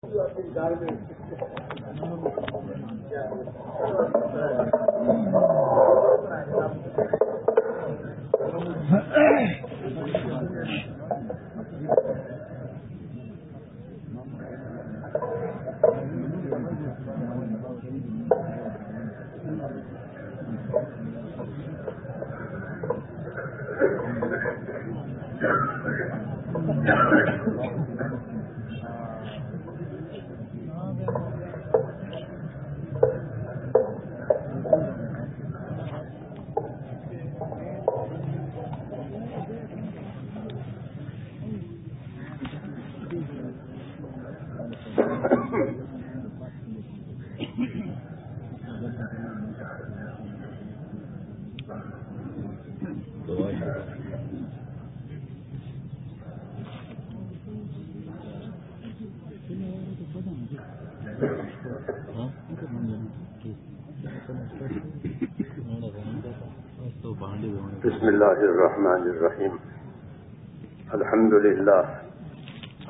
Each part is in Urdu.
你到底干吗？بسم الله الرحمن الرحيم الحمد لله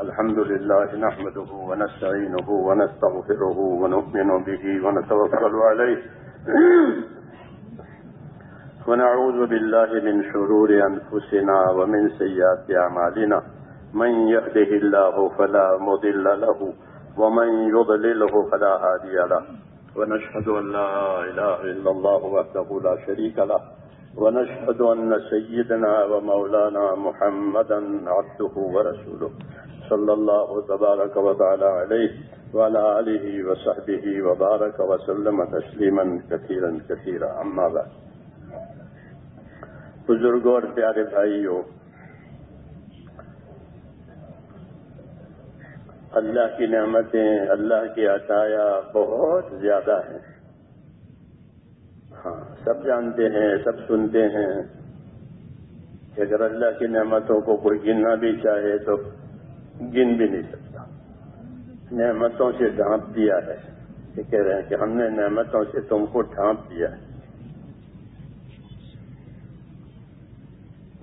الحمد لله نحمده ونستعينه ونستغفره ونؤمن به ونتوكل عليه ونعوذ بالله من شرور أنفسنا ومن سيئات أعمالنا. من يهده الله فلا مضل له، ومن يضلله فلا هادي له. ونشهد أن لا إله إلا الله وحده لا شريك له. ونشهد أن سيدنا ومولانا محمدا عبده ورسوله. صلى الله تبارك وتعالى عليه وعلى آله وصحبه وبارك وسلم تسليما كثيرا كثيرا. أما بعد. بزرگوں اور پیارے بھائیوں، اللہ کی نعمتیں اللہ کی عطایا بہت زیادہ ہیں۔ ہاں سب جانتے ہیں، سب سنتے ہیں۔ کہ اگر اللہ کی نعمتوں کو کوئی گننا بھی چاہے تو گن بھی نہیں سکتا۔ نعمتوں سے ڈھانپ دیا ہے۔ یہ کہہ رہے ہیں کہ ہم نے نعمتوں سے تم کو ڈھانپ دیا ہے۔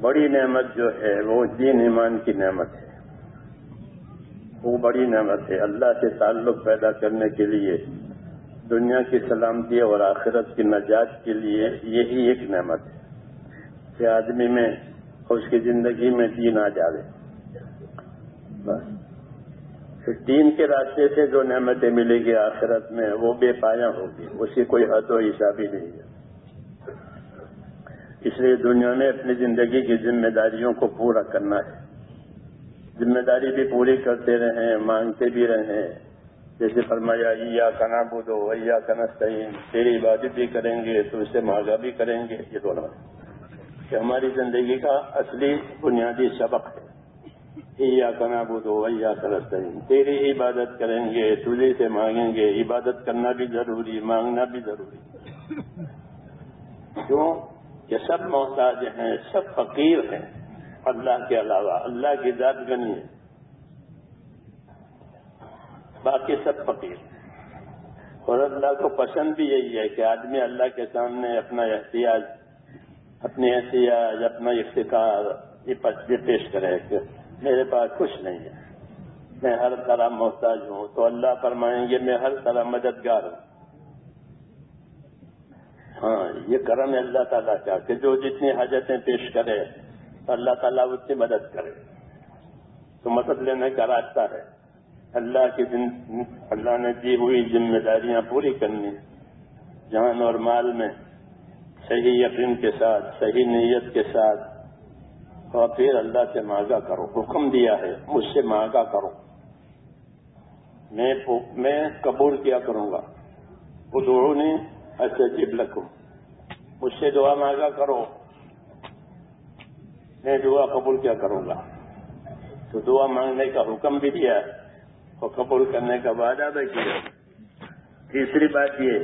بڑی نعمت جو ہے وہ دین ایمان کی نعمت ہے۔ وہ بڑی نعمت ہے۔ اللہ سے تعلق پیدا کرنے کے لیے، دنیا کی سلامتی اور آخرت کی نجات کے لیے یہی ایک نعمت ہے کہ آدمی میں اس کی زندگی میں دین آ جاوے۔ بس۔ دین کے راستے سے جو نعمتیں ملے گی آخرت میں، وہ بے پایا ہوگی اس کی کوئی حد و حساب ہی نہیں ہے۔ اس لیے دنیا میں اپنی زندگی کی ذمہ داریوں کو پورا کرنا ہے۔ ذمہ داری بھی پوری کرتے رہیں، مانگتے بھی رہیں۔ جیسے فرمایا یا کنا بدو یا کنا صحیح تیری عبادت بھی کریں گے، تو اسے مانگا بھی کریں گے۔ یہ دونوں کہ ہماری زندگی کا اصلی بنیادی سبق ہے۔ یا کنا بدو یا کنا صحیح تیری عبادت کریں گے، تجھے سے مانگیں گے۔ عبادت کرنا بھی ضروری، مانگنا بھی ضروری۔ کیوں؟ یہ سب محتاج ہیں، سب فقیر ہیں۔ اللہ کے علاوہ اللہ کی ذات گنی ہے۔ باقی سب فقیر اور اللہ کو پسند بھی یہی ہے کہ آدمی اللہ کے سامنے اپنا احتیاط اپنی احتیاط اپنا افتخار، یہ پیش کرے کہ میرے پاس کچھ نہیں ہے۔ میں ہر طرح محتاج ہوں تو اللہ فرمائیں گے، میں ہر طرح مددگار ہوں۔ ہاں یہ کرم ہے اللہ تعالیٰ کا کہ جو جتنی حاجتیں پیش کرے، اللہ تعالیٰ اتنی مدد کرے۔ تو مدد لینے کا راستہ ہے۔ اللہ کی اللہ نے دی ہوئی ذمہ داریاں پوری کرنی۔ جان اور مال میں صحیح یقین کے ساتھ، صحیح نیت کے ساتھ۔ اور پھر اللہ سے مانگا کرو، حکم دیا ہے، مجھ سے مانگا کرو۔ میں میں قبول کیا کروں گا۔ وہ دوڑوں نے ایسے جب لکھوں مجھ سے دعا مانگا کرو۔ میں دعا قبول کیا کروں گا۔ تو دعا مانگنے کا حکم بھی دیا اور قبول کرنے کا وعدہ بھی کیا۔ تیسری بات یہ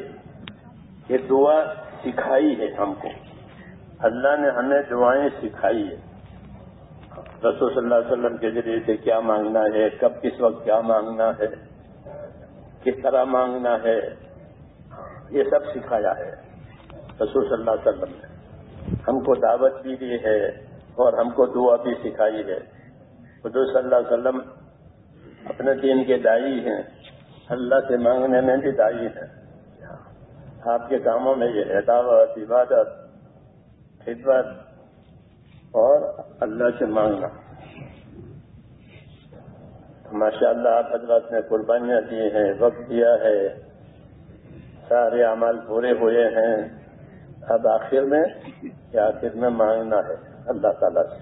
کہ دعا سکھائی ہے ہم کو۔ اللہ نے ہمیں دعائیں سکھائی ہے رسول صلی اللہ علیہ وسلم کے ذریعے سے کیا مانگنا ہے، کب، کس وقت کیا مانگنا ہے، کس طرح مانگنا ہے۔ یہ سب سکھایا ہے۔ رسول صلی اللہ علیہ وسلم نے۔ ہم کو دعوت بھی دی ہے اور ہم کو دعا بھی سکھائی ہے۔ حضور صلی اللہ علیہ وسلم اپنے دین کے دائی ہیں۔ اللہ سے مانگنے میں بھی دائی ہیں۔ آپ کے کاموں میں یہ دعوت عبادت، خدمت اور اللہ سے مانگنا۔ ماشاء اللہ آپ حضرات نے قربانیاں دی ہیں، وقت دیا ہے۔ سارے اعمال پورے ہوئے ہیں۔ اب آخر میں یا آخر میں مانگنا ہے۔ اللہ تعالیٰ سے۔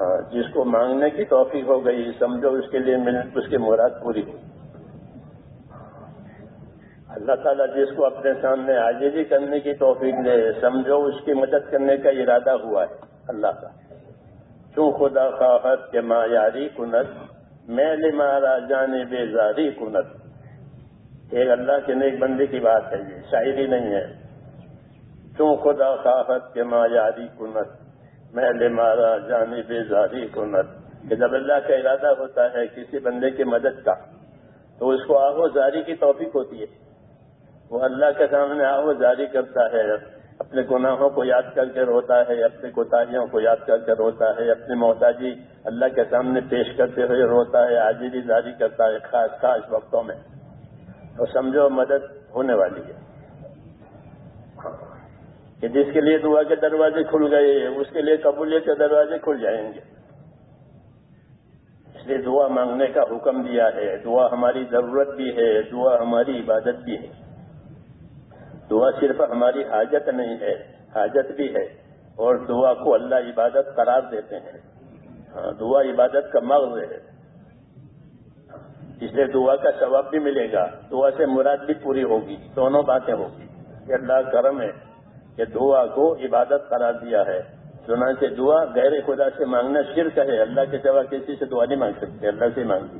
ہاں جس کو مانگنے کی توفیق ہو گئی، سمجھو، اس کے لیے اس کی مراد پوری ہوئی اللہ تعالیٰ جس کو اپنے سامنے آجیزی کرنے کی توفیق دے، سمجھو، اس کی مدد کرنے کا ارادہ ہوا ہے۔ اللہ کا۔ چوں خدا خواہت کے ماں یاری کنت میں مارا جانے بے زاری کنت ایک اللہ کے نیک بندی کی بات ہے یہ شاعری نہیں ہے۔ چوں خدا خواہت کے ماں یاری کنت میں مارا جانے بے زاری کنت۔ کہ جب اللہ کا ارادہ ہوتا ہے کسی بندے کی مدد کا، تو اس کو آہو زاری کی توفیق ہوتی ہے۔ وہ اللہ کے سامنے آو جاری کرتا ہے، اپنے گناہوں کو یاد کر کے روتا ہے اپنی کوتاہیوں کو یاد کر کے روتا ہے، اپنی محتاجی اللہ کے سامنے پیش کرتے ہوئے روتا ہے آجری جاری کرتا ہے، خاص خاص وقتوں میں۔ تو سمجھو مدد ہونے والی ہے۔ کہ جس کے لیے دعا کے دروازے کھل گئے، اس کے لیے قبولیت کے دروازے کھل جائیں گے۔ اس لیے دعا مانگنے کا حکم دیا ہے۔ دعا ہماری ضرورت بھی ہے، دعا ہماری عبادت بھی ہے۔ دعا صرف ہماری حاجت نہیں ہے، حاجت بھی ہے۔ اور دعا کو اللہ عبادت قرار دیتے ہیں۔ ہاں دعا عبادت کا مغز ہے۔ اس لیے دعا کا ثواب بھی ملے گا۔ دعا سے مراد بھی پوری ہوگی۔ دونوں باتیں ہوگی۔ یہ اللہ کرم ہے کہ دعا کو عبادت قرار دیا ہے۔ سنا سے دعا غیر خدا سے مانگنا شرک ہے۔ اللہ کے سوا کسی سے دعا نہیں مانگ سکتے۔ اللہ سے مانگی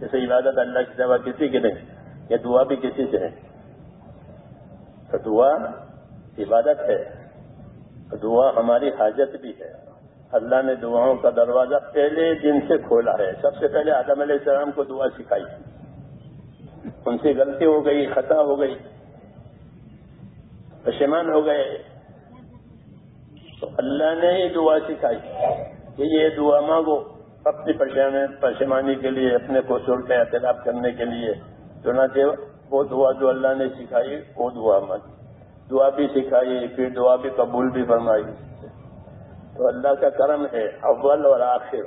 جیسے عبادت اللہ کے سوا کسی کی نہیں، یہ دعا بھی کسی سے ہے۔ تو دعا عبادت ہے۔ دعا ہماری حاجت بھی ہے۔ اللہ نے دعاؤں کا دروازہ پہلے دن سے کھولا ہے۔ سب سے پہلے آدم علیہ السلام کو دعا سکھائی۔ ان سے غلطی ہو گئی، خطا ہو گئی پشمان ہو گئے۔ تو اللہ نے ہی دعا سکھائی کہ یہ دعا مانگو۔ اپنی پشمانی کے لیے، اپنے کو کا اعتراف کرنے کے لیے۔ چنانچہ وہ دعا جو اللہ نے سکھائی، وہ دعا مت دعا بھی سکھائی، پھر دعا بھی قبول بھی فرمائی۔ تو اللہ کا کرم ہے، اول اور آخر۔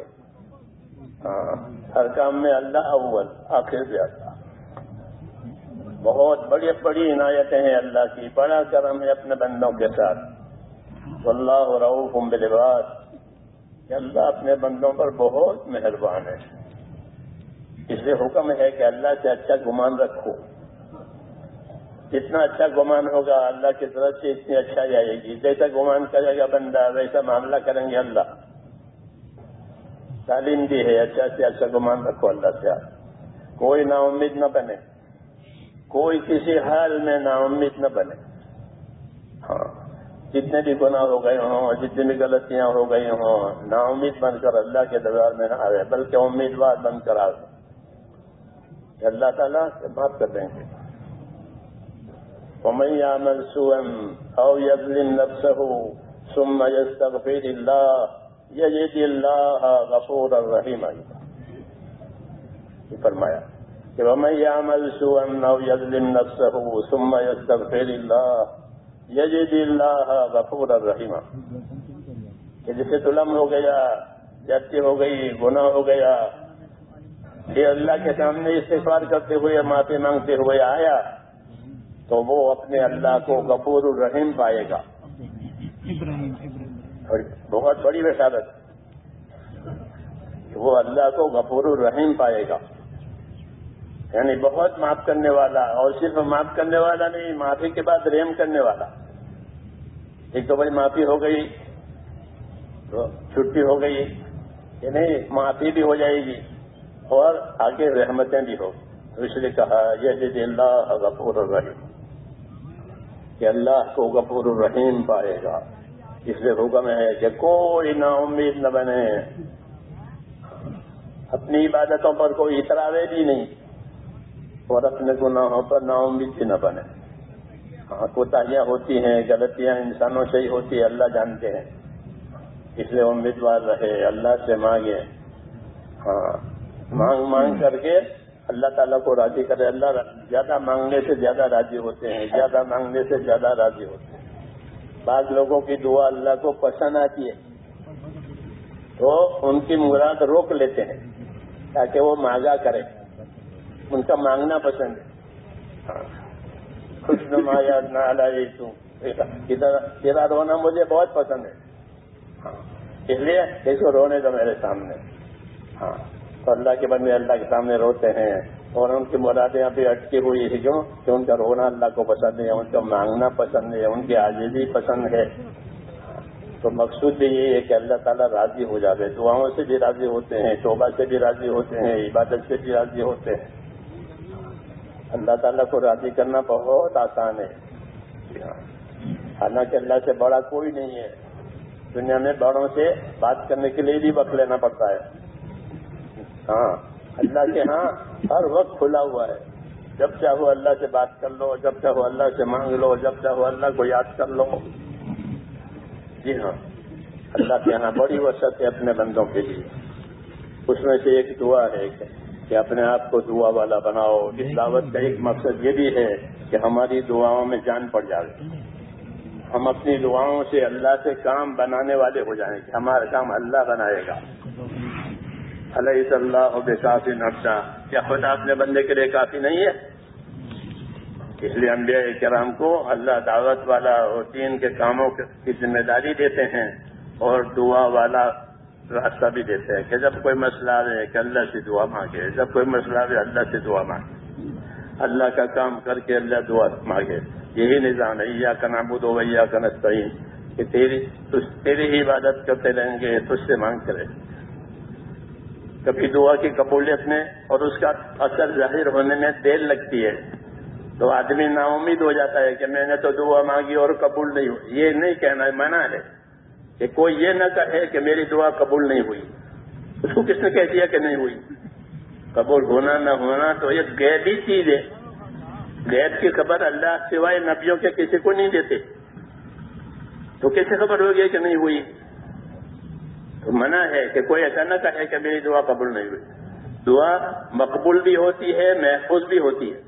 ہاں ہر کام میں اللہ اول، آخر بھی اللہ۔ بہت بڑی بڑی عنایتیں ہیں اللہ کی، بڑا کرم ہے اپنے بندوں کے ساتھ۔ اللہ رعوف بلباس کہ اللہ اپنے بندوں پر بہت مہربان ہے۔ اس لیے حکم ہے کہ اللہ سے اچھا گمان رکھو۔ جتنا اچھا گمان ہوگا، اللہ کی طرف سے اتنی اچھا جائے گی۔ جیسا گمان کرے گا بندہ، ویسا معاملہ کریں گے اللہ۔ تعلیم بھی ہے اچھا سے اچھا گمان رکھو اللہ سے۔ کوئی نا امید نہ بنے۔ کوئی کسی حال میں نا امید نہ بنے۔ ہاں جتنے بھی گناہ ہو گئے ہوں، جتنی بھی غلطیاں ہو گئی ہوں نا امید بن کر اللہ کے دربار میں نہ آئے بلکہ امیدوار بن کر آئے اللہ تعالیٰ سے بات کر دیں گے۔ ومن يعمل سوءا او يظلم نفسه ثم يستغفر الله، يجد الله غفورا رحيما. فرمایا کہ ومن يعمل سوءا او يظلم نفسه ثم يستغفر الله، يجد الله غفورا رحيما. کہ جسے ظلم ہو گیا جاتی ہو گئی، گناہ ہو گیا پھر اللہ کے سامنے استغفار کرتے ہوئے، معافی مانگتے ہوئے آیا تو وہ اپنے اللہ کو غفور الرحیم پائے گا۔ بہت بڑی وسادت۔ وہ اللہ کو غفور الرحیم پائے گا۔ یعنی بہت معاف کرنے والا اور صرف معاف کرنے والا نہیں معافی کے بعد رحم کرنے والا۔ ایک تو بڑی معافی ہو گئی تو چھٹی ہو گئی کہ نہیں معافی بھی ہو جائے گی اور آگے رحمتیں بھی ہو۔ تو اس لیے کہا یہ اللہ غفور الرحیم۔ کہ اللہ کو غفور الرحیم پائے گا۔ اس لیے حکم ہے کہ کوئی نا امید نہ بنے۔ اپنی عبادتوں پر کوئی اتراوے بھی نہیں۔ اور اپنے گناہوں پر نا امید بھی نہ بنے۔ ہاں کوتاہیاں ہوتی ہیں، غلطیاں انسانوں سے ہی ہوتی ہے اللہ جانتے ہیں۔ اس لیے امیدوار رہے، اللہ سے مانگے۔ ہاں مانگ مانگ کر کے اللہ تعالیٰ کو راضی کرے، اللہ زیادہ مانگنے سے زیادہ راضی ہوتے ہیں، زیادہ مانگنے سے زیادہ راضی ہوتے ہیں۔ بعض لوگوں کی دعا اللہ کو پسند آتی ہے۔ تو ان کی مراد روک لیتے ہیں تاکہ وہ مانگا کرے ان کا مانگنا پسند ہے۔ ہاں۔ خوش نما یا نہ تیرا رونا مجھے بہت پسند ہے۔ ہاں۔ اس لیے، اس کو رونے دو میرے سامنے۔ ہاں۔ تو اللہ کے بندے اللہ کے سامنے روتے ہیں اور ان کی مرادیں ابھی اٹکی ہوئی ہے کیوں؟ کہ ان کا رونا اللہ کو پسند ہے، ان کا مانگنا پسند ہے، ان کی عاجزی پسند ہے۔ تو مقصود بھی یہ ہے کہ اللہ تعالیٰ راضی ہو جاوے دعاؤں سے بھی راضی ہوتے ہیں، توبہ سے بھی راضی ہوتے ہیں، عبادت سے بھی راضی ہوتے ہیں۔ اللہ تعالیٰ کو راضی کرنا بہت آسان ہے۔ حالانکہ اللہ سے بڑا کوئی نہیں ہے۔ دنیا میں بڑوں سے بات کرنے کے لیے بھی وقت لینا پڑتا ہے۔ ہاں اللہ کے ہاں ہر وقت کھلا ہوا ہے۔ جب چاہو اللہ سے بات کر لو، جب چاہو اللہ سے مانگ لو، جب چاہو اللہ کو یاد کر لو۔ جی ہاں اللہ کے یہاں بڑی وسط ہے اپنے بندوں کے لیے۔ اس میں سے ایک دعا ہے کہ اپنے آپ کو دعا والا بناؤ۔ اس دعوت کا ایک مقصد یہ بھی ہے کہ ہماری دعاؤں میں جان پڑ جائے۔ ہم اپنی دعاؤں سے اللہ سے کام بنانے والے ہو جائیں کہ ہمارا کام اللہ بنائے گا۔ علیہ اللہ بے کافی نقشہ، کیا خدا اپنے بندے کے لیے کافی نہیں ہے؟ اس لیے انبیاء کرام کو اللہ دعوت والا اور دین کے کاموں کی ذمہ داری دیتے ہیں اور دعا والا راستہ بھی دیتے ہیں کہ جب کوئی مسئلہ آئے کہ اللہ سے دعا مانگے، جب کوئی مسئلہ آئے اللہ سے دعا مانگے۔ اللہ کا کام کر کے اللہ دعا مانگے۔ یہی نظام ہے یا کا نابود ہو یا کا نسطین کہ تیری تیری ہی عبادت کرتے رہیں گے، تجھ سے مانگ کرے کبھی دعا کی قبولیت میں اور اس کا اثر ظاہر ہونے میں دیر لگتی ہے۔ تو آدمی نا امید ہو جاتا ہے کہ میں نے تو دعا مانگی اور قبول نہیں ہوئی۔ یہ نہیں کہنا منع ہے کہ کوئی یہ نہ کہے کہ میری دعا قبول نہیں ہوئی۔ اس کو کس نے کہہ دیا کہ نہیں ہوئی؟ قبول ہونا نہ ہونا تو یہ غیبی چیز ہے۔ غیب کی خبر اللہ سوائے نبیوں کے کسی کو نہیں دیتے۔ تو کیسے خبر ہو گئی کہ نہیں ہوئی؟ منع ہے کہ کوئی ایسا نہ کہے کہ میری دعا قبول نہیں ہوئی۔ دعا مقبول بھی ہوتی ہے، محفوظ بھی ہوتی ہے۔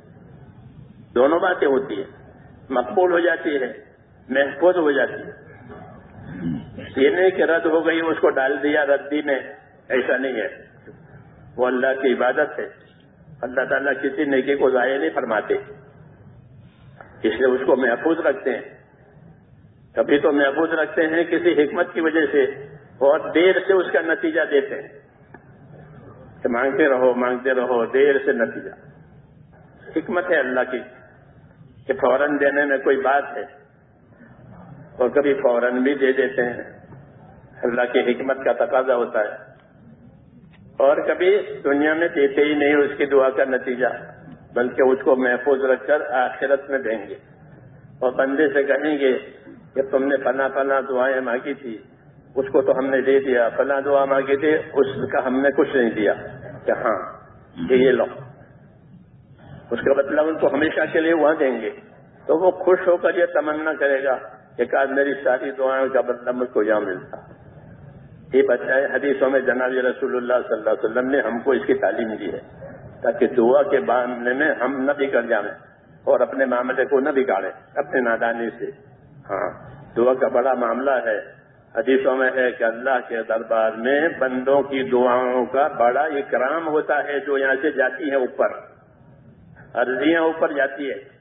دونوں باتیں ہوتی ہیں۔ مقبول ہو جاتی ہے، محفوظ ہو جاتی ہے۔ یہ نہیں کہ رد ہو گئی، اس کو ڈال دیا ردی میں۔ ایسا نہیں ہے۔ وہ اللہ کی عبادت ہے۔ اللہ تعالیٰ کسی نیکی کو ضائع نہیں فرماتے۔ اس لیے اس کو محفوظ رکھتے ہیں۔ کبھی تو محفوظ رکھتے ہیں کسی حکمت کی وجہ سے۔ بہت دیر سے اس کا نتیجہ دیتے ہیں۔ کہ مانگتے رہو مانگتے رہو، دیر سے نتیجہ۔ حکمت ہے اللہ کی کہ فوراً دینے میں کوئی بات ہے۔ اور کبھی فوراً بھی دے دیتے ہیں۔ اللہ کی حکمت کا تقاضا ہوتا ہے۔ اور کبھی دنیا میں دیتے ہی نہیں اس کی دعا کا نتیجہ، بلکہ اس کو محفوظ رکھ کر آخرت میں دیں گے۔ اور بندے سے کہیں گے کہ تم نے فلاں فلاں دعائیں مانگی تھی۔ اس کو تو ہم نے دے دیا، فلاں دعا مانگی تھی اس کا ہم نے کچھ نہیں دیا۔ کہ ہاں یہ لو۔ اس کا مطلب ان کو ہمیشہ کے لیے وہاں دیں گے۔ تو وہ خوش ہو کر یہ تمنا کرے گا کہ کاش میری ساری دعائیں کا بدلہ مجھ کو یہاں ملتا۔ یہ بچہ حدیثوں میں جناب رسول اللہ صلی اللہ علیہ وسلم نے ہم کو اس کی تعلیم دی ہے، تاکہ دعا کے معاملے میں ہم نہ بگڑ جائیں اور اپنے معاملے کو نہ بگاڑیں، اپنے نادانی سے۔ ہاں دعا کا بڑا معاملہ ہے۔ حدیثوں میں ہے کہ اللہ کے دربار میں بندوں کی دعاؤں کا بڑا اکرام ہوتا ہے جو یہاں سے جاتی ہیں اوپر ارضیاں اوپر جاتی ہے۔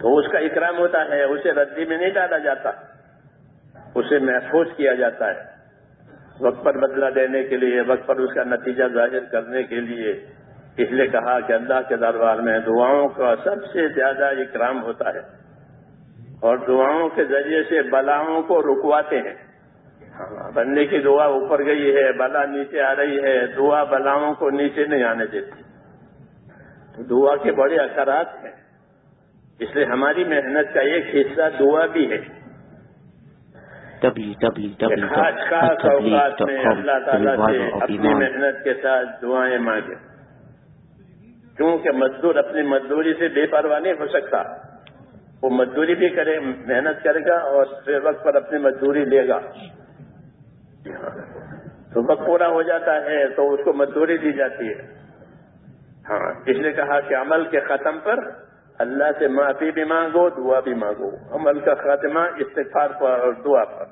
تو اس کا اکرام ہوتا ہے، اسے ردی میں نہیں ڈالا جاتا، اسے محفوظ کیا جاتا ہے۔ وقت پر بدلہ دینے کے لیے، وقت پر اس کا نتیجہ ظاہر کرنے کے لیے۔ اس لیے کہا کہ اللہ کے دربار میں دعاؤں کا سب سے زیادہ اکرام ہوتا ہے۔ اور دعاؤں کے ذریعے سے بلاؤں کو رکواتے ہیں۔ بندے کی دعا اوپر گئی ہے بلا نیچے آ رہی ہے دعا بلاؤں کو نیچے نہیں آنے دیتی۔ تو دعا کے بڑے اثرات ہیں۔ اس لیے ہماری محنت کا ایک حصہ دعا بھی ہے۔ خاص خاص اوقات میں اللہ تعالیٰ سے اپنی محنت کے ساتھ دعائیں مانگے۔ کیونکہ مزدور اپنی مزدوری سے بے پرواہ نہیں ہو سکتا۔ وہ مزدوری بھی کرے، محنت کرے گا اور پھر وقت پر اپنی مزدوری لے گا۔ تو وقت پورا ہو جاتا ہے تو اس کو مزدوری دی جاتی ہے۔ ہاں اس نے کہا کہ عمل کے ختم پر اللہ سے معافی بھی مانگو، دعا بھی مانگو۔ عمل کا خاتمہ استغفار پر اور دعا پر۔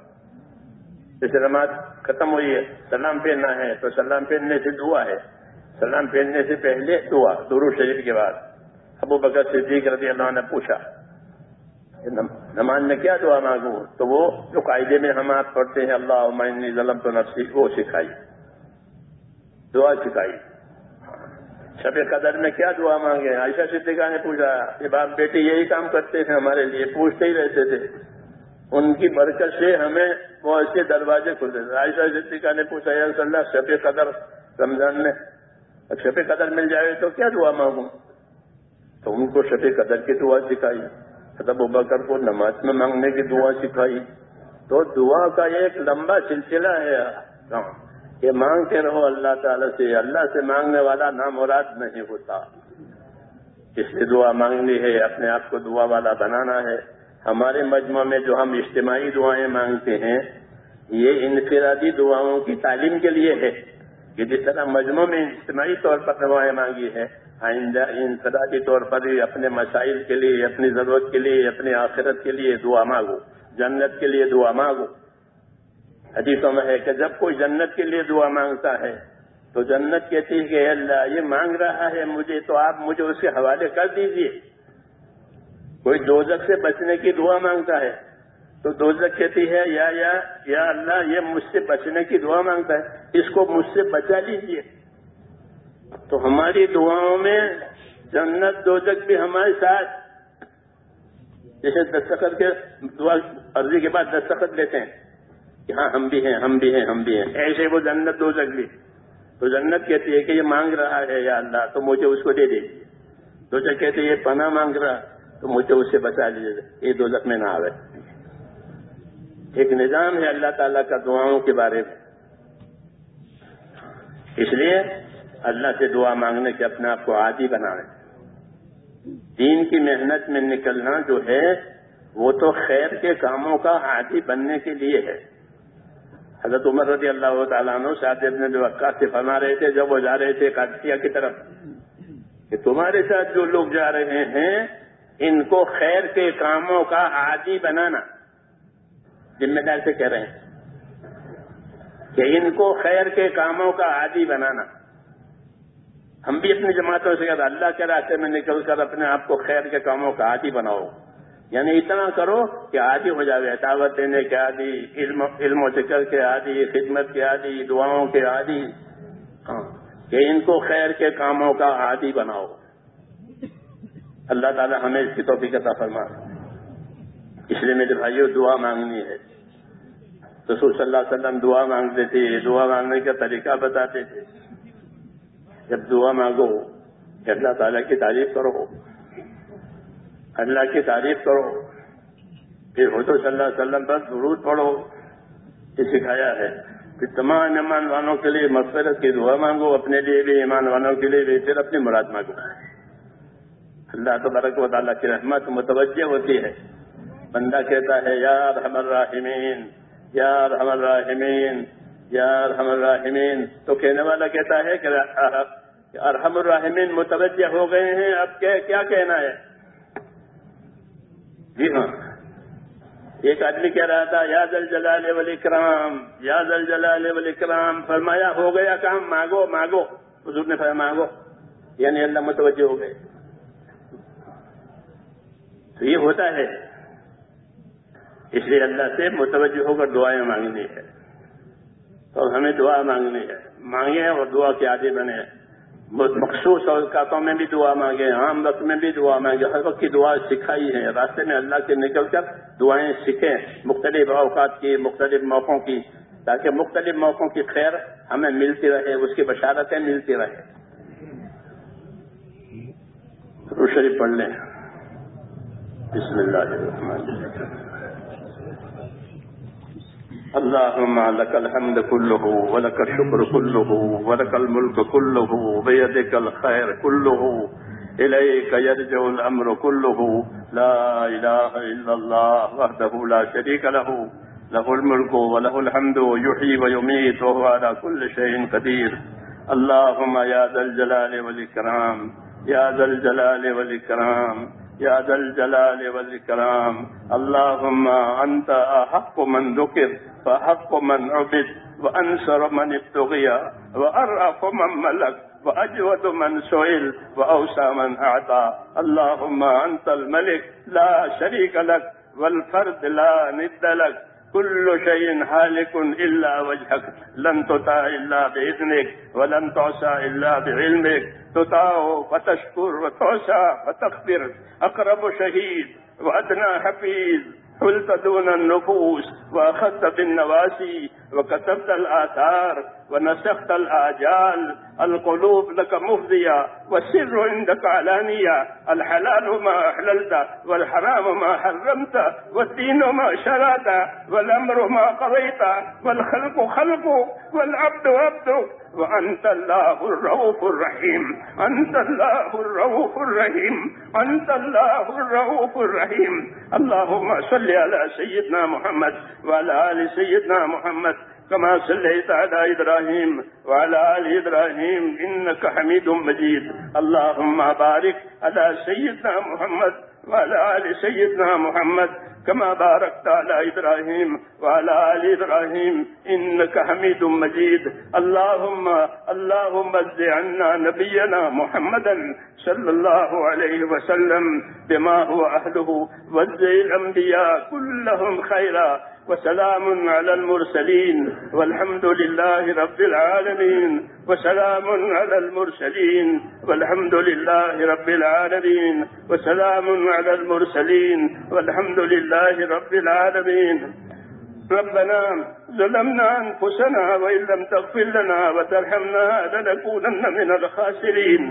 جیسے نماز ختم ہوئی ہے، سلام پھیرنا ہے، تو سلام پھیرنے سے دعا ہے۔ سلام پھیرنے سے پہلے دعا درو شریف کے بعد۔ ابو بکر صدیق رضی اللہ نے پوچھا نماز میں کیا دعا مانگوں؟ تو وہ جو قاعدے میں ہم آپ پڑھتے ہیں، اللہ عمنی ظلم تو نفسی، وہ سکھائی۔ دعا سکھائی۔ شب قدر میں کیا دعا مانگے؟ عائشہ صدیقہ نے پوچھا کہ باپ بیٹی یہی کام کرتے تھے ہمارے لیے، پوچھتے ہی رہتے تھے۔ ان کی برکت سے ہمیں وہ ایسے دروازے کھلتے تھے عائشہ صدیقہ نے پوچھا، یا اللہ، شب قدر رمضان میں شب قدر مل جائے تو کیا دعا مانگوں؟ تو ان کو شب قدر کی دعا سکھائی۔ ابو بکر کو نماز میں مانگنے کی دعا سکھائی۔ تو دعا کا ایک لمبا سلسلہ ہے۔ ہاں، یہ مانگتے رہو اللہ تعالی سے۔ اللہ سے مانگنے والا نامراد نہیں ہوتا۔ اس لیے دعا مانگنی ہے، اپنے آپ کو دعا والا بنانا ہے۔ ہمارے مجمع میں جو ہم اجتماعی دعائیں مانگتے ہیں، یہ انفرادی دعاؤں کی تعلیم کے لیے ہے۔ کہ جس طرح مجموعوں میں اجتماعی طور پر دعائیں مانگی ہے آئندہ انفرادی طور پر اپنے مسائل کے لیے، اپنی ضرورت کے لیے، اپنی آخرت کے لیے دعا مانگو، جنت کے لیے دعا مانگو۔ حدیثوں میں ہے کہ جب کوئی جنت کے لیے دعا مانگتا ہے، تو جنت کہتی ہے کہ اللہ، یہ مانگ رہا ہے مجھے، تو آپ مجھے اس کے حوالے کر دیجیے۔ کوئی دوزک سے بچنے کی دعا مانگتا ہے، تو دوزک کہتی ہے، یا یا یا اللہ، یہ مجھ سے بچنے کی دعا مانگتا ہے، اس کو مجھ سے بچا لیجیے۔ تو ہماری دعاؤں میں جنت دوزک بھی ہمارے ساتھ۔ جیسے دستخط کے دعا عرضی کے بعد دستخط لیتے ہیں کہ ہاں ہم بھی ہیں، ہم بھی ہیں، ہم بھی ہیں۔ ایسے وہ جنت دوزک بھی۔ تو جنت کہتی ہے کہ یہ مانگ رہا ہے یا اللہ، تو مجھے اس کو دے دیجیے دوزک کہتے یہ پناہ مانگ رہا، تو مجھے اس سے بچا لیجیے یہ دوزک میں نہ آئے ایک نظام ہے اللہ تعالیٰ کا دعاؤں کے بارے میں۔ اس لیے اللہ سے دعا مانگنے کے اپنے آپ کو عادی بنانے دین کی محنت میں نکلنا جو ہے، وہ تو خیر کے کاموں کا عادی بننے کے لیے ہے۔ حضرت عمر رضی اللہ تعالیٰ عنہ شاید نے جو سے فرما رہے تھے، جب وہ جا رہے تھے قادسیہ کی طرف، کہ تمہارے ساتھ جو لوگ جا رہے ہیں، ان کو خیر کے کاموں کا عادی بنانا۔ ذمہ دار سے کہہ رہے ہیں کہ ان کو خیر کے کاموں کا عادی بنانا۔ ہم بھی اپنی جماعتوں سے کہتے اللہ کے راستے میں نکل کر اپنے آپ کو خیر کے کاموں کا عادی بناؤ۔ یعنی اتنا کرو کہ عادی ہو جائے دعوت دینے کے عادی، علم علم و ذکر کے عادی، خدمت کے عادی، دعاؤں کے عادی۔ ہاں، کہ ان کو خیر کے کاموں کا عادی بناؤ۔ اللہ تعالی ہمیں اس کی توفیق عطا فرما۔ اس لیے میرے بھائیوں دعا مانگنی ہے۔ رسول صلی اللہ علیہ وسلم دعا مانگتے تھے، دعا مانگنے کا طریقہ بتاتے تھے۔ جب دعا مانگو کہ اللہ تعالیٰ کی تعریف کرو۔ اللہ کی تعریف کرو۔ پھر حضور صلی اللہ علیہ وسلم پر ضرور پڑھو۔ یہ سکھایا ہے۔ پھر تمام ایمان والوں کے لیے مغفرت کی دعا مانگو۔ اپنے لیے بھی ایمان والوں کے لیے بھی۔ پھر اپنی مراد مانگو اللہ تبارک و تعالیٰ کی رحمت متوجہ ہوتی ہے۔ بندہ کہتا ہے یار ہم الراحمین یار ہم الراحمین یار ہم الراحمین۔ تو کہنے والا کہتا ہے کہ ارحم الراحمین متوجہ ہو گئے ہیں، اب کیا کیا کہنا ہے؟ جی ہاں۔ ایک آدمی کہہ رہا تھا، یا دل جلال ولی کرام یا دل جلال ولی کرام فرمایا ہو گیا کام، مانگو مانگو۔ حضور نے فرمایا مانگو۔ یعنی اللہ متوجہ ہو گئے۔ تو یہ ہوتا ہے۔ اس لیے اللہ سے متوجہ ہو کر دعائیں مانگنی ہے۔ تو ہمیں دعا مانگنی ہے۔ مانگے اور دعا کے عادی بنے۔ مخصوص اوقاتوں میں بھی دعا مانگے عام وقت میں بھی دعا مانگے ہر وقت کی دعا سکھائی ہے۔ راستے میں اللہ سے نکل کر دعائیں سیکھیں، مختلف اوقات کی، مختلف موقعوں کی، تاکہ مختلف موقعوں کی خیر ہمیں ملتی رہے، اس کی بشارتیں ملتی رہے۔ شریف پڑھ لیں۔ بسم اللہ الرحمن الرحیم۔ اللهم لك الحمد كله ولك الشكر كله ولك الملك كله بيدك الخير كله إليك يرجع الأمر كله. لا إله إلا الله وحده لا شريك له. له الملك وله الحمد يحيي ويميت وهو على كل شيء قدير. اللهم يا ذا الجلال والإكرام يا ذا الجلال والإكرام. يا ذا الجلال والإكرام. اللهم أنت أحق من ذكر فحق من عبد، وأنصر من ابتغي، وأرأف من ملك، وأجود من سئل وأوسى من أعطى. اللهم أنت الملك، لا شريك لك، والفرد لا ند لك. کل شعین حالق اللہ وجہک لن تطاع إلا بإذنك، ولن تعصى إلا بعلمك. تطاع فتشكر وتعصى فتغفر أقرب شهيد وأدنى حفيظ. حلت دون النفوس وأخذت بالنواسي وكتبت الآثار. ونسخت الآجال القلوب لك مفضية والسر عندك علانية الحلال ما أحللت والحرام ما حرمت والدين ما شرعت والأمر ما قضيت والخلق خلق والعبد عبدك وأنت الله الرؤوف الرحيم أنت الله الرؤوف الرحيم أنت الله الرؤوف الرحيم. اللهم صل على سيدنا محمد وعلى آل سيدنا محمد. كما صليت على إبراهيم وعلى آل إبراهيم إنك حميد مجيد. اللهم بارك على سيدنا محمد وعلى آل سيدنا محمد كما باركت على إبراهيم وعلى آل إبراهيم إنك حميد مجيد. اللهم اللهم عنا نبينا محمدا صلى الله عليه وسلم بما هو أهله. واجز الأنبياء كلهم خيرا. وسلام على المرسلين والحمد لله رب العالمين. وسلام على المرسلين والحمد لله رب العالمين. وسلام على المرسلين والحمد لله رب العالمين. ربنا ظلمنا أنفسنا وإن لم تغفر لنا وترحمنا لنكونن من الخاسرين.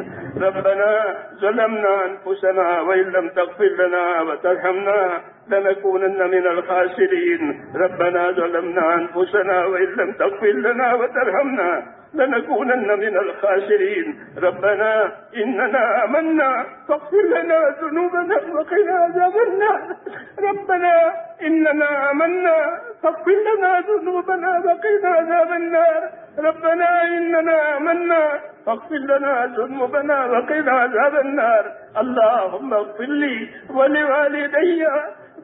ربنا ظلمنا أنفسنا وإن لم تغفر لنا وترحمنا لنكونن من الخاسرين. ربنا ظلمنا أنفسنا وإن لم تغفر لنا وترحمنا لنكونن من الخاسرين. ربنا إننا آمنا. فاغفر لنا ذنوبنا وقنا عذاب النار. ربنا إننا آمنا. فاغفر لنا ذنوبنا وقنا عذاب النار. ربنا إننا آمنا. فاغفر لنا ذنوبنا وقنا عذاب النار. اللهم اغفر لي ولوالدي.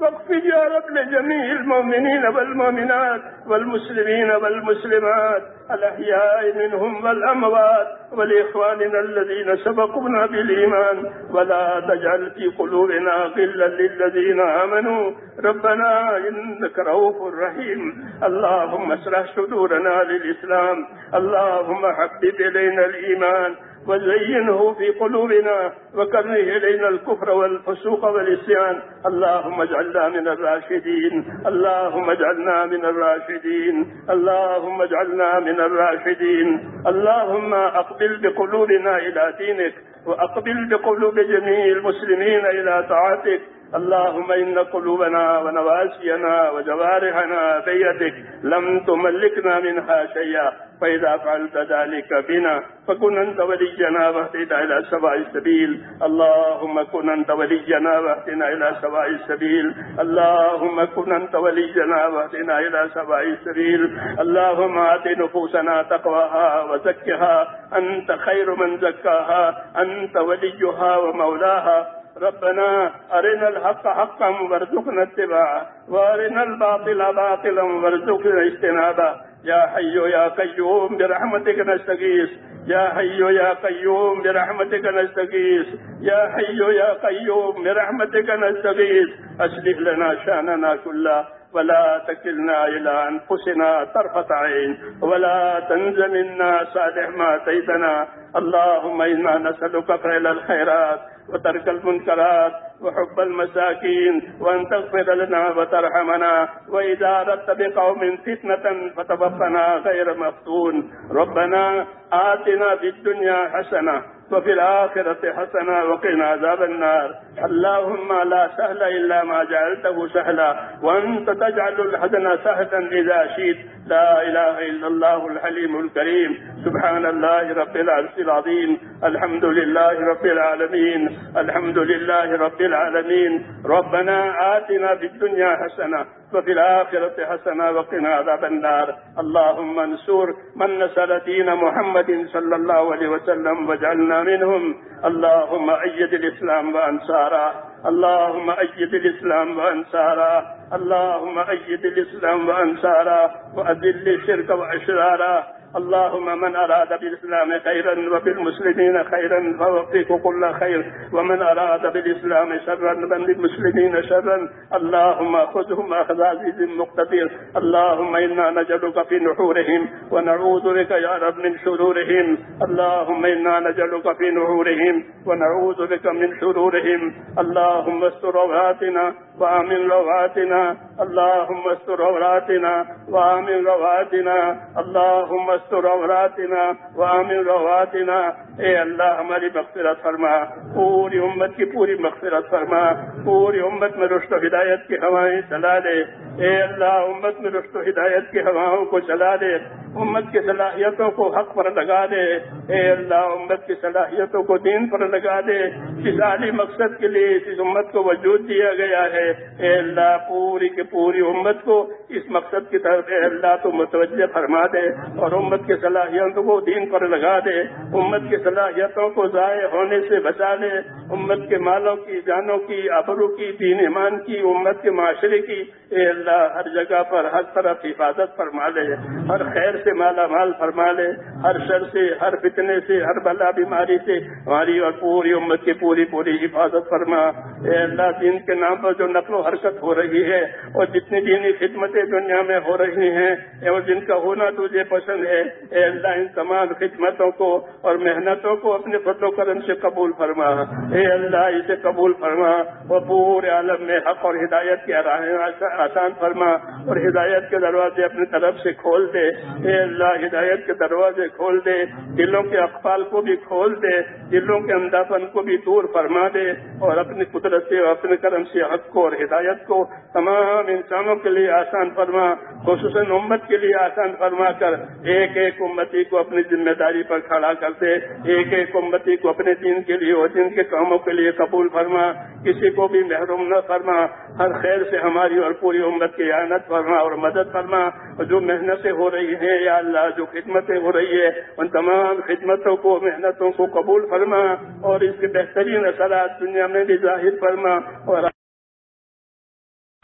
واغفر يا رب لجميع المؤمنين والمؤمنات والمسلمين والمسلمات الأحياء منهم والأموات ولإخواننا الذين سبقونا بالإيمان. ولا تجعل في قلوبنا غلا للذين آمنوا. ربنا إنك رؤوف رحيم. اللهم اشرح صدورنا للإسلام. اللهم حبب إلينا الإيمان. وزينه في قلوبنا وكره إلينا الكفر والفسوق والإسيان. اللهم اجعلنا من الراشدين. اللهم اجعلنا من الراشدين. اللهم اجعلنا من الراشدين. اللهم أقبل بقلوبنا إلى دينك وأقبل بقلوب جميع المسلمين إلى طاعتك. اللهم إن قلوبنا ونواسينا وجوارحنا بيدك لم تملكنا منها شيئا. فإذا فعلت ذلك بنا فكن أنت ولينا واهدنا إلى سواء السبيل اللهم كن أنت ولينا واهدنا إلى سواء السبيل اللهم كن أنت ولينا واهدنا إلى سواء السبيل اللهم آت نفوسنا تقواها وزكها أنت خير من زكاها أنت وليها ومولاها ربنا أرنا الحق حقا وارزقنا اتباعه وأرنا الباطل باطلا وارزقنا اجتنابه يا حي يا قيوم، برحمتك نستغيث. يا حي يا قيوم، برحمتك نستغيث. يا حي يا قيوم، برحمتك نستغيث. أصلح لنا شأننا كله، ولا تكلنا إلى أنفسنا طرفة عين، ولا تنز منا صالح ما أتيتنا. اللهم إنا نسألك فعل الخيرات وترك المنكرات وحب المساكين وأن تغفر لنا وترحمنا وإذا أردت بقوم فتنة فتوفنا غير مفتون. ربنا آتنا في الدنيا حسنة وفي الآخرة حسنة وقنا عذاب النار. اللهم لا سهل إلا ما جعلته سهلا. وأنت تجعل الحزن سهلا إذا شئت. لا إله إلا الله الحليم الكريم. سبحان الله رب العرش العظيم. الحمد لله رب العالمين. الحمد لله رب العالمين. ربنا آتنا في الدنيا حسنة وفي الآخرة حسنة وقنا عذاب النار. اللهم انصر من نسل دين محمد صلى الله عليه وسلم واجعلنا منهم. اللهم أيد الإسلام وأنصارا اللهم أيد الإسلام وأنصارا اللهم أيد الإسلام وأنصارا وأذل الشرك وأشرارا اللهم من أراد بالإسلام خيرا وبالمسلمين خيرا فوفقه كل خير. ومن أراد بالإسلام شرا من بالمسلمين شرا. اللهم خذهم أخذ عزيز مقتدر. اللهم إنا نجلك في نحورهم ونعوذ بك يا رب من شرورهم. اللهم إنا نجلك في نحورهم ونعوذ بك من شرورهم. اللهم استر عوراتنا وامن رواتنا، اللهم استر عوراتنا وامن رواتنا، اللهم استر عوراتنا وامن رواتنا۔ اے اللہ، ہماری مغفرت فرما۔ پوری امت کی پوری مغفرت فرما۔ پوری امت میں رشت و ہدایت کی ہوائیں چلا دے۔ اے اللہ، امت میں رشت و ہدایت کی ہواؤں کو چلا دے، امت کی صلاحیتوں کو حق پر لگا دے۔ اے اللہ، امت کی صلاحیتوں کو دین پر لگا دے۔ اس عالی مقصد کے لیے اس امت کو وجود دیا گیا ہے۔ اے اللہ، پوری کی پوری امت کو اس مقصد کی طرف اے اللہ تو متوجہ فرما دے اور امت کی صلاحیتوں کو دین پر لگا دے۔ امت کی صلاحیتوں کو ضائع ہونے سے بچا لے۔ امت کے مالوں کی، جانوں کی ابرو کی، دین ایمان کی، امت کے معاشرے کی۔ اے اللہ ہر جگہ پر، ہر طرف حفاظت فرما لے، ہر خیر سے مالا مال فرما لے، ہر شر سے، ہر فتنے سے، ہر بلا بیماری سے، ہماری اور پوری امت کی پوری پوری حفاظت فرما۔ اے اللہ، دین کے نام پر جو نقل و حرکت ہو رہی ہے اور جتنی دینی خدمتیں دنیا میں ہو رہی ہیں اور جن کا ہونا تجھے پسند ہے، اے اللہ، ان تمام خدمتوں کو اور محنتوں کو اپنے فضل و کرم سے قبول فرما۔ اے اللہ، اسے قبول فرما اور پورے عالم میں حق اور ہدایت کی راہیں آسان فرما اور ہدایت کے دروازے اپنی طرف سے کھول دے۔ اے اللہ، ہدایت کے دروازے کھول دے، دلوں کے اقفال کو بھی کھول دے، دلوں کے انداپن کو بھی دور فرما دے اور اپنی قدرت سے اور اپنے کرم سے حق کو اور ہدایت کو تمام انسانوں کے لیے آسان فرما، خصوصاً امت کے لیے آسان فرما کر ایک ایک امتی کو اپنی ذمہ داری پر کھڑا کر دے ایک ایک امتی کو اپنے دین کے لیے اور دن کے کاموں کے لیے قبول فرما۔ کسی کو بھی محروم نہ فرما، ہر خیر سے ہماری اور پوری امت کی اعانت فرما اور مدد فرما۔ اور جو محنتیں ہو رہی ہیں، یا اللہ، جو خدمتیں ہو رہی ہے ان تمام خدمتوں کو، محنتوں کو قبول فرما اور اس کے بہترین اثرات دنیا میں بھی ظاہر فرما اور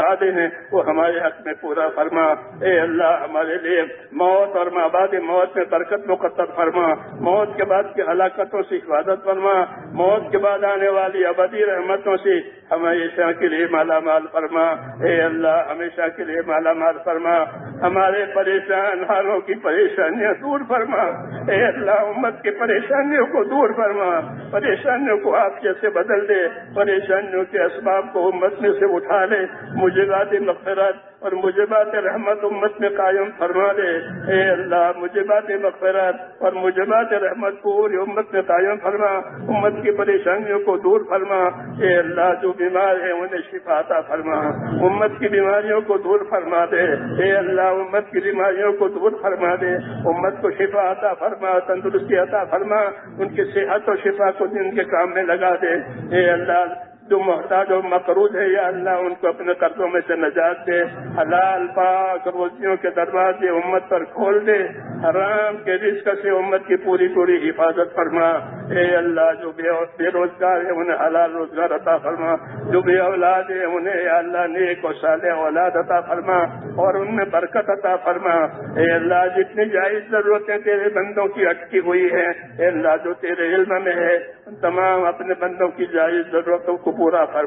ہیں، وہ ہمارے حق میں پورا فرما۔ اے اللہ، ہمارے لیے موت اور ماباد موت میں برکت مقدر فرما۔ موت کے بعد کی ہلاکتوں سے حفاظت فرما۔ موت کے بعد آنے والی ابدی رحمتوں سے ہمیشہ کے لیے مالا مال فرما۔ اے اللہ، ہمیشہ کے لیے مالا مال فرما۔ ہمارے پریشان حالوں کی پریشانیاں دور فرما۔ اے اللہ، امت کی پریشانیوں کو دور فرما۔ پریشانیوں کو آپ جیسے بدل دے۔ پریشانیوں کے اسباب کو امت میں سے اٹھا لے۔ مجھے بات مغفرت اور مجھے بات رحمت امت میں قائم فرما دے۔ اے اللہ، مجھے بات مغفرت اور مجھے بات رحمت پوری امت میں قائم فرما۔ امت کی پریشانیوں کو دور فرما۔ اے اللہ، جو بیمار ہیں انہیں شفا عطا فرما۔ امت کی بیماریوں کو دور فرما دے۔ اے اللہ، امت کی بیماریوں کو دور فرما دے۔ امت کو شفا عطا فرما، تندرستی عطا فرما۔ ان کی صحت اور شفا کو جن کے کام میں لگا دے۔ اے اللہ جو محتاج اور مقروض ہے، یا اللہ ان کو اپنے قرضوں میں سے نجات دے، حلال، پاک روزیوں کے دروازے امت پر کھول دے، حرام کے رزق سے امت کی پوری پوری حفاظت فرما۔ اے اللہ، جو بے روزگار ہے، انہیں حلال روزگار عطا فرما۔ جو بے اولاد ہے، انہیں اے اللہ نیک و صالح اولاد عطا فرما اور ان میں برکت عطا فرما۔ اے اللہ، جتنی جائز ضرورتیں تیرے بندوں کی اٹکی ہوئی ہیں، اے اللہ، جو تیرے علم میں ہے تمام اپنے بندوں کی جائز ضرورتوں کو پورا فرما